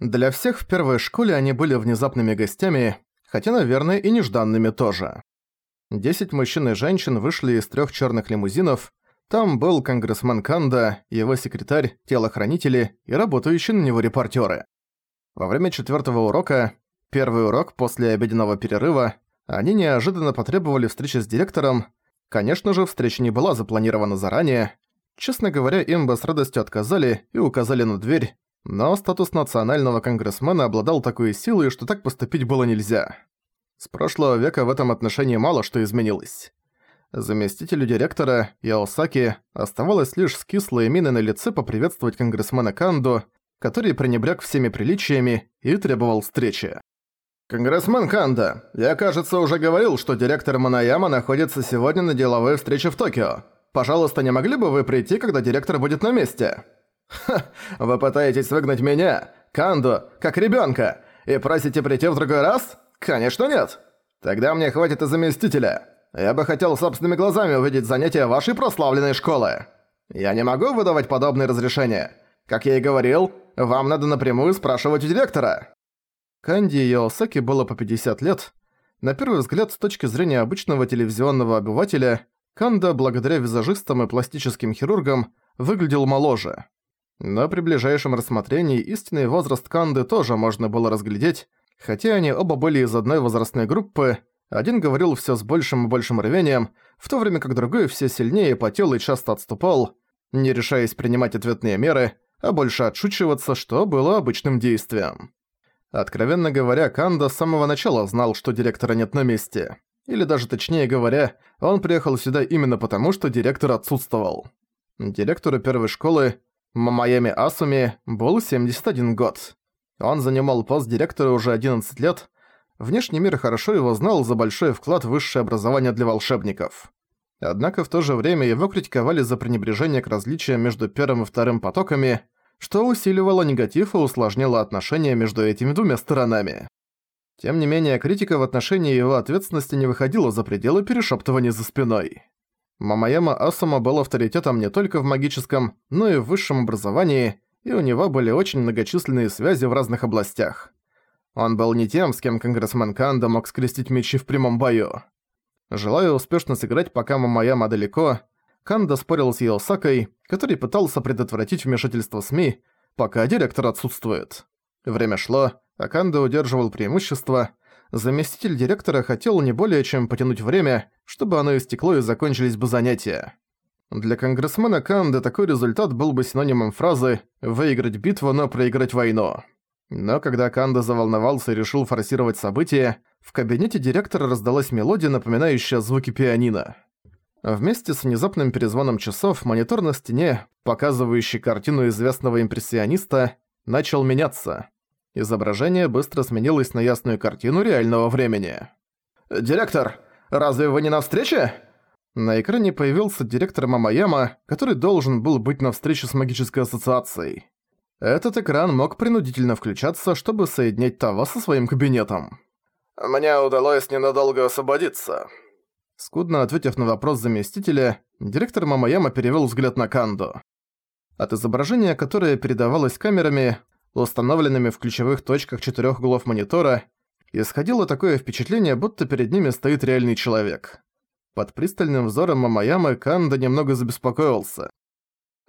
Для всех в первой школе они были внезапными гостями, хотя, наверное, и нежданными тоже. Десять мужчин и женщин вышли из трех черных лимузинов. Там был конгрессмен Канда, его секретарь, телохранители и работающие на него репортеры. Во время четвертого урока, первый урок после обеденного перерыва, они неожиданно потребовали встречи с директором. Конечно же, встреча не была запланирована заранее. Честно говоря, им бы с радостью отказали и указали на дверь, но статус национального конгрессмена обладал такой силой, что так поступить было нельзя. С прошлого века в этом отношении мало что изменилось. Заместителю директора, Яосаки, оставалось лишь с кислой миной на лице поприветствовать конгрессмена Канду, который пренебрег всеми приличиями и требовал встречи. «Конгрессмен Канда, я, кажется, уже говорил, что директор Манаяма находится сегодня на деловой встрече в Токио. Пожалуйста, не могли бы вы прийти, когда директор будет на месте?» «Ха, вы пытаетесь выгнать меня, Канду, как ребёнка, и просите прийти в другой раз? Конечно нет. Тогда мне хватит и заместителя. Я бы хотел собственными глазами увидеть занятия вашей прославленной школы. Я не могу выдавать подобные разрешения. Как я и говорил, вам надо напрямую спрашивать у директора». Канди Йосаки было по 50 лет. На первый взгляд, с точки зрения обычного телевизионного обывателя, Канда, благодаря визажистам и пластическим хирургам, выглядел моложе. Но при ближайшем рассмотрении истинный возраст Канды тоже можно было разглядеть, хотя они оба были из одной возрастной группы, один говорил все с большим и большим рвением, в то время как другой все сильнее потел и часто отступал, не решаясь принимать ответные меры, а больше отшучиваться, что было обычным действием. Откровенно говоря, Канда с самого начала знал, что директора нет на месте. Или даже точнее говоря, он приехал сюда именно потому, что директор отсутствовал. Директору первой школы Мамаями Асуми был 71 год. Он занимал пост директора уже 11 лет. Внешний мир хорошо его знал за большой вклад в высшее образование для волшебников. Однако в то же время его критиковали за пренебрежение к различиям между первым и вторым потоками, что усиливало негатив и усложняло отношения между этими двумя сторонами. Тем не менее, критика в отношении его ответственности не выходила за пределы перешептывания за спиной. Мамаяма Асума был авторитетом не только в магическом, но и в высшем образовании, и у него были очень многочисленные связи в разных областях. Он был не тем, с кем конгрессмен Канда мог скрестить мечи в прямом бою. Желая успешно сыграть, пока Мамаяма далеко, Канда спорил с Йосакой, который пытался предотвратить вмешательство СМИ, пока директор отсутствует. Время шло, а Канда удерживал преимущество, заместитель директора хотел не более чем потянуть время, чтобы оно истекло и закончились бы занятия. Для конгрессмена Канды такой результат был бы синонимом фразы «выиграть битву, но проиграть войну». Но когда Канда заволновался и решил форсировать события, в кабинете директора раздалась мелодия, напоминающая звуки пианино. Вместе с внезапным перезвоном часов монитор на стене, показывающий картину известного импрессиониста, начал меняться. Изображение быстро сменилось на ясную картину реального времени. «Директор, разве вы не на встрече?» На экране появился директор Мамаяма, который должен был быть на встрече с магической ассоциацией. Этот экран мог принудительно включаться, чтобы соединять того со своим кабинетом. «Мне удалось ненадолго освободиться». Скудно ответив на вопрос заместителя, директор Мамаяма перевел взгляд на Канду. От изображения, которое передавалось камерами, установленными в ключевых точках четырёх углов монитора, исходило такое впечатление, будто перед ними стоит реальный человек. Под пристальным взором Мамаямы Канда немного забеспокоился.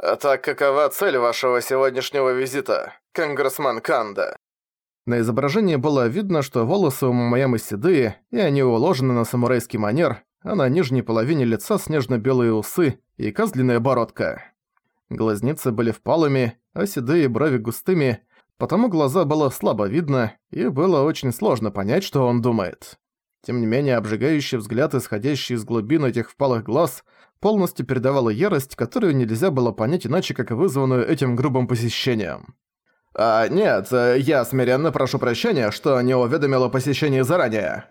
«А так какова цель вашего сегодняшнего визита, конгрессман Канда?» На изображении было видно, что волосы у Мамаямы седые, и они уложены на самурайский манер, а на нижней половине лица снежно-белые усы и козлиная бородка. Глазницы были впалыми, а седые брови густыми, потому глаза было слабо видно, и было очень сложно понять, что он думает. Тем не менее, обжигающий взгляд, исходящий из глубин этих впалых глаз, полностью передавала ярость, которую нельзя было понять иначе, как вызванную этим грубым посещением. «А, нет, я смиренно прошу прощения, что не уведомил о посещении заранее».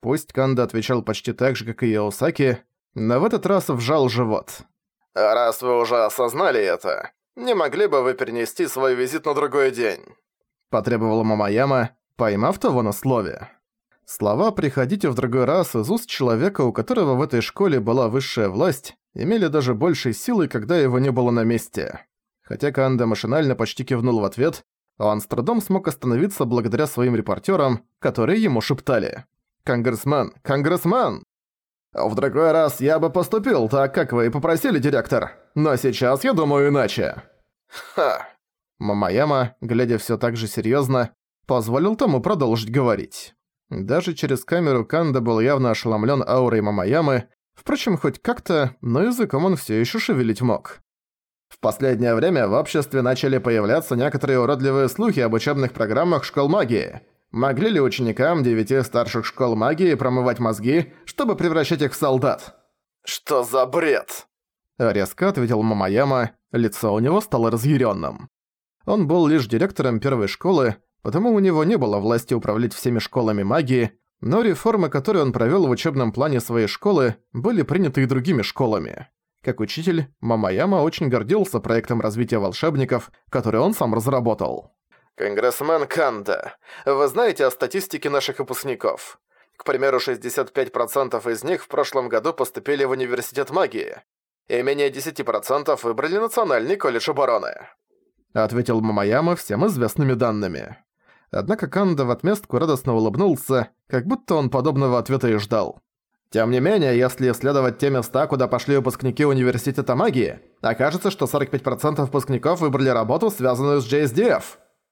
Пусть Канда отвечал почти так же, как и Яосаки, но в этот раз вжал живот. «Раз вы уже осознали это, не могли бы вы перенести свой визит на другой день?» Потребовала Мамаяма, поймав того на слове. Слова «приходите в другой раз» из уст человека, у которого в этой школе была высшая власть, имели даже большей силы, когда его не было на месте. Хотя Канда машинально почти кивнул в ответ, Он с трудом смог остановиться благодаря своим репортерам, которые ему шептали. «Конгрессмен! Конгрессмен!» «В другой раз я бы поступил так, как вы и попросили, директор, но сейчас я думаю иначе». Ха. Мамаяма, глядя все так же серьезно, позволил тому продолжить говорить. Даже через камеру Канда был явно ошеломлен аурой Мамаямы, впрочем, хоть как-то, но языком он все еще шевелить мог. В последнее время в обществе начали появляться некоторые уродливые слухи об учебных программах школ магии. Могли ли ученикам девяти старших школ магии промывать мозги, чтобы превращать их в солдат? Что за бред? Резко ответил Мамаяма, лицо у него стало разъяренным. Он был лишь директором первой школы, потому у него не было власти управлять всеми школами магии, но реформы, которые он провёл в учебном плане своей школы, были приняты и другими школами. Как учитель, Мамаяма очень гордился проектом развития волшебников, который он сам разработал. Конгрессмен Канда, вы знаете о статистике наших выпускников? К примеру, 65% из них в прошлом году поступили в университет магии, и менее 10% выбрали Национальный колледж обороны. Ответил Мамаяма всем известными данными. Однако Канда в отместку радостно улыбнулся, как будто он подобного ответа и ждал. Тем не менее, если исследовать те места, куда пошли выпускники университета магии, окажется, что 45% выпускников выбрали работу, связанную с JSDF.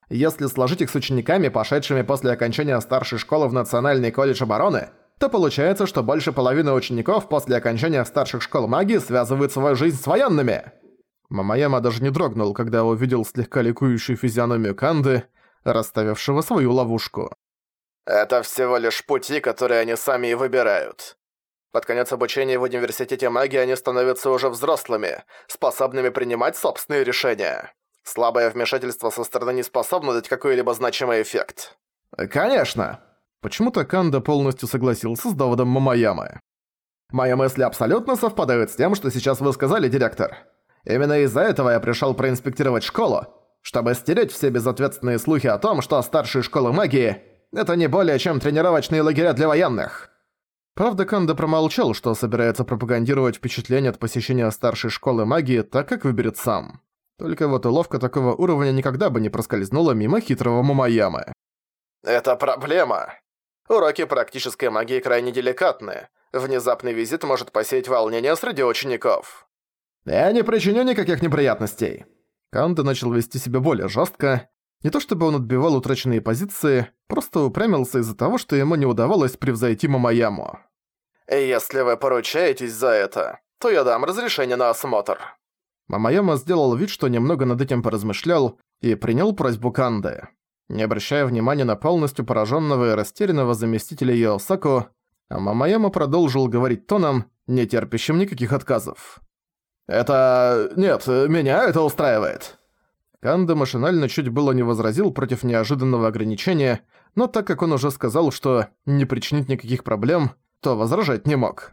Если сложить их с учениками, пошедшими после окончания старшей школы в Национальный колледж обороны, то получается, что больше половины учеников после окончания старших школ магии связывают свою жизнь с военными. Мамаяма даже не дрогнул, когда увидел слегка ликующую физиономию Канды, расставившего свою ловушку. Это всего лишь пути, которые они сами и выбирают. Под конец обучения в университете магии они становятся уже взрослыми, способными принимать собственные решения. Слабое вмешательство со стороны не способно дать какой-либо значимый эффект. Конечно. Почему-то Канда полностью согласился с доводом Мамаямы. Мои мысли абсолютно совпадают с тем, что сейчас вы сказали, директор. Именно из-за этого я пришел проинспектировать школу, чтобы стереть все безответственные слухи о том, что старшие школы магии – это не более чем тренировочные лагеря для военных. Правда, Канда промолчал, что собирается пропагандировать впечатление от посещения старшей школы магии, так как выберет сам. Только вот уловка такого уровня никогда бы не проскользнула мимо хитрого Мумаямы. «Это проблема. Уроки практической магии крайне деликатны. Внезапный визит может посеять волнение среди учеников». «Я не причиню никаких неприятностей». Канда начал вести себя более жестко. Не то чтобы он отбивал утраченные позиции, просто упрямился из-за того, что ему не удавалось превзойти Мамаяму. «Если вы поручаетесь за это, то я дам разрешение на осмотр». Мамаяма сделал вид, что немного над этим поразмышлял, и принял просьбу Канды. Не обращая внимания на полностью пораженного и растерянного заместителя Йосаку, Мамаяма продолжил говорить тоном, не терпящим никаких отказов. «Это... нет, меня это устраивает». Канда машинально чуть было не возразил против неожиданного ограничения, но так как он уже сказал, что не причинит никаких проблем, то возражать не мог.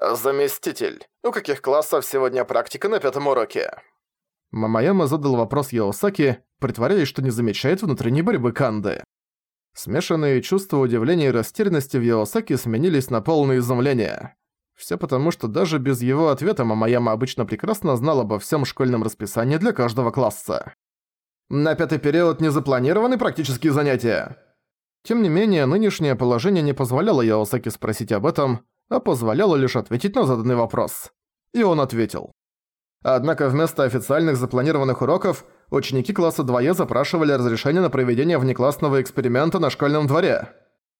«Заместитель, у каких классов сегодня практика на пятом уроке?» Мамаяма задал вопрос Яосаки, притворяясь, что не замечает внутренней борьбы Канды. Смешанные чувства удивления и растерянности в Яосаки сменились на полное изумление. Всё потому, что даже без его ответа Мамаяма обычно прекрасно знал обо всем школьном расписании для каждого класса. На пятый период не запланированы практические занятия. Тем не менее, нынешнее положение не позволяло Яосаки спросить об этом, а позволяло лишь ответить на заданный вопрос. И он ответил. Однако вместо официальных запланированных уроков ученики класса 2Е запрашивали разрешение на проведение внеклассного эксперимента на школьном дворе.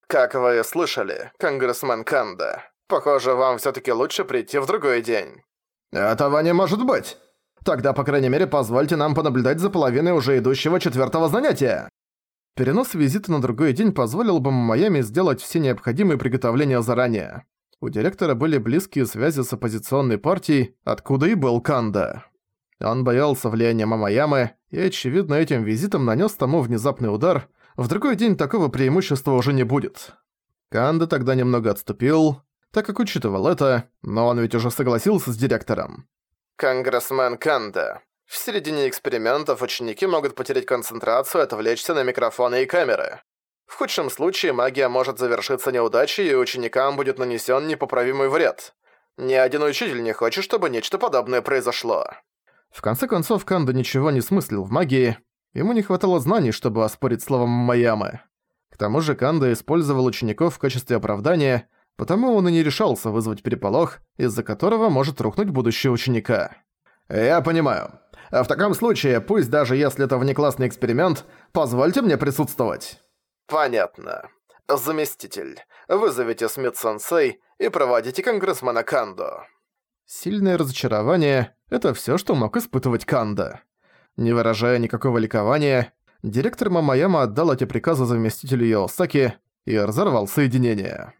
«Как вы слышали, конгрессмен Канда, похоже, вам всё-таки лучше прийти в другой день». «Этого не может быть! Тогда, по крайней мере, позвольте нам понаблюдать за половиной уже идущего четвёртого занятия!» Перенос визита на другой день позволил бы Майами сделать все необходимые приготовления заранее. У директора были близкие связи с оппозиционной партией, откуда и был Канда. Он боялся влияния Мамаямы, и, очевидно, этим визитом нанес тому внезапный удар. В другой день такого преимущества уже не будет. Канда тогда немного отступил, так как учитывал это, но он ведь уже согласился с директором. «Конгрессмен Канда, в середине экспериментов ученики могут потерять концентрацию и отвлечься на микрофоны и камеры. В худшем случае магия может завершиться неудачей, и ученикам будет нанесен непоправимый вред. Ни один учитель не хочет, чтобы нечто подобное произошло. В конце концов, Канда ничего не смыслил в магии. Ему не хватало знаний, чтобы оспорить словом Маямы. К тому же Канда использовал учеников в качестве оправдания, потому он и не решался вызвать переполох, из-за которого может рухнуть будущее ученика. «Я понимаю. А в таком случае, пусть даже если это внеклассный эксперимент, позвольте мне присутствовать». «Понятно. Заместитель, вызовите Смит-сенсей и проводите конгрессмена Кандо». Сильное разочарование – это всё, что мог испытывать Канда. Не выражая никакого ликования, директор Мамаяма отдал эти приказы заместителю Йосаки и разорвал соединение.